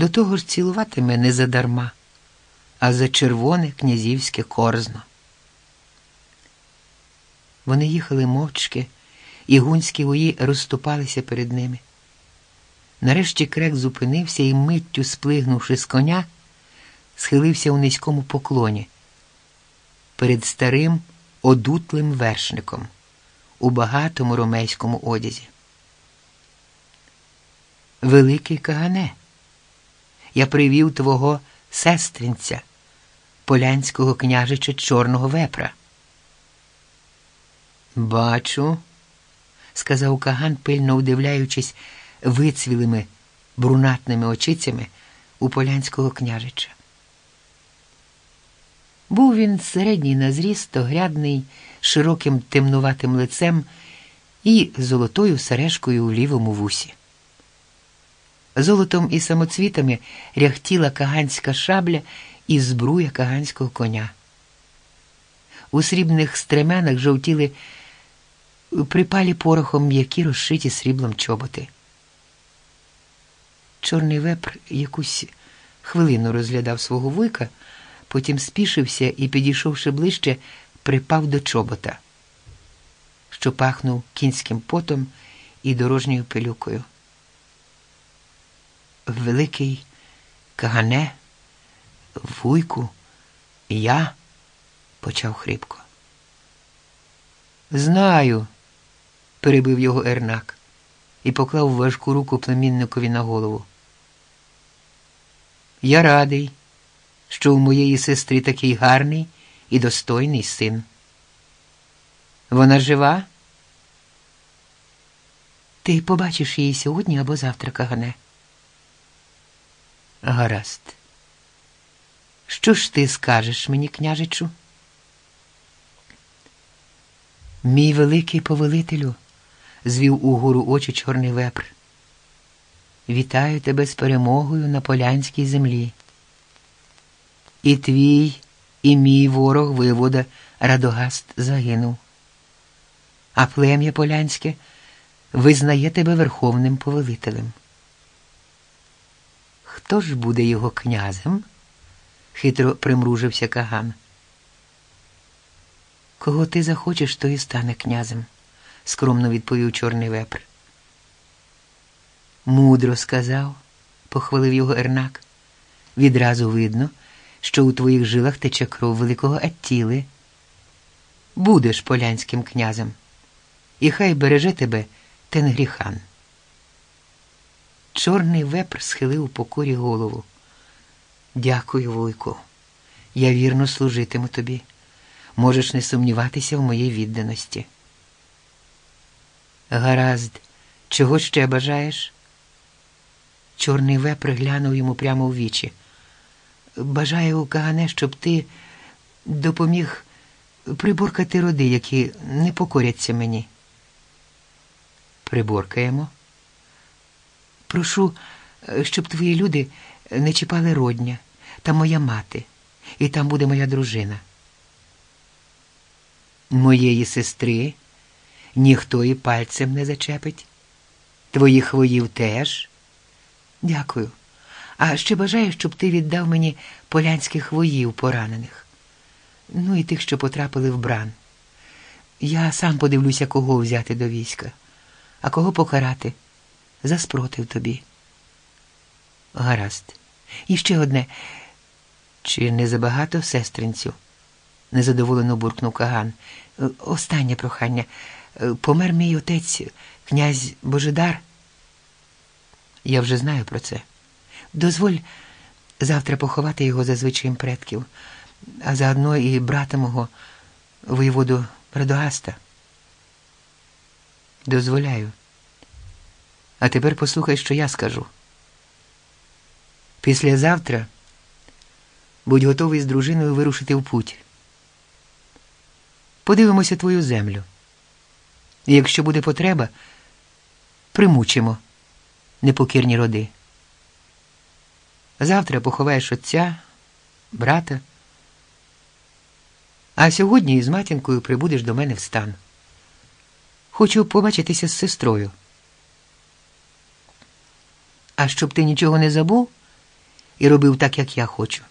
До того ж цілуватиме не задарма, а за червоне князівське корзно. Вони їхали мовчки, і гунські вої розступалися перед ними. Нарешті крек зупинився і, миттю сплигнувши з коня, схилився у низькому поклоні перед старим одутлим вершником у багатому ромейському одязі. Великий Кагане, я привів твого сестринця, полянського княжича Чорного вепра. Бачу, сказав Каган, пильно удивляючись вицвілими брунатними очицями у полянського княжича. Був він середній на зріст, огрядний, широким темнуватим лицем і золотою сережкою у лівому вусі. Золотом і самоцвітами ряхтіла каганська шабля і збруя каганського коня. У срібних стременах жовтіли припалі порохом м'які розшиті сріблом чоботи. Чорний вепр якусь хвилину розглядав свого вуйка, потім спішився і, підійшовши ближче, припав до чобота, що пахнув кінським потом і дорожньою пилюкою. Великий Кагане, вуйку, я, почав хрипко. Знаю, перебив його Ернак і поклав важку руку племінникові на голову. Я радий, що у моєї сестри такий гарний і достойний син. Вона жива? Ти побачиш її сьогодні або завтра, Кагане. Гаразд. Що ж ти скажеш мені, княжичу? Мій великий повелителю, звів угору очі чорний вепр. Вітаю тебе з перемогою на полянській землі. І твій, і мій ворог воєвода Радогаст загинув. А плем'я полянське визнає тебе верховним повелителем. Хто ж буде його князем? хитро примружився Каган. Кого ти захочеш, то і стане князем, скромно відповів Чорний вепр. Мудро сказав, похвалив його Ернак. Відразу видно, що у твоїх жилах тече кров великого Аттіли. Будеш полянським князем, і хай береже тебе Тенгріхан. Чорний вепр схилив у покорі голову. Дякую, вуйку. Я вірно служитиму тобі. Можеш не сумніватися в моїй відданості. Гаразд, чого ще бажаєш? Чорний вепр глянув йому прямо в вічі. Бажаю, Кагане, щоб ти допоміг приборкати роди, які не покоряться мені. Приборкаємо. Прошу, щоб твої люди не чіпали родня та моя мати, і там буде моя дружина. Моєї сестри ніхто і пальцем не зачепить. Твоїх воїв теж. Дякую. А ще бажаю, щоб ти віддав мені полянських воїв поранених. Ну і тих, що потрапили в бран. Я сам подивлюся, кого взяти до війська, а кого покарати. За спротив тобі. Гаразд. І ще одне. Чи не забагато сестринцю? незадоволено буркнув Каган. Останнє прохання. Помер мій отець, князь Божидар. Я вже знаю про це. Дозволь завтра поховати його за звичаєм предків, а заодно і брата мого, воєводу Радогаста. Дозволяю. А тепер послухай, що я скажу. Післязавтра будь готовий з дружиною вирушити в путь. Подивимося твою землю. І якщо буде потреба, примучимо непокірні роди. Завтра поховаєш отця, брата, а сьогодні із матінкою прибудеш до мене в стан. Хочу побачитися з сестрою а щоб ти нічого не забув і робив так, як я хочу.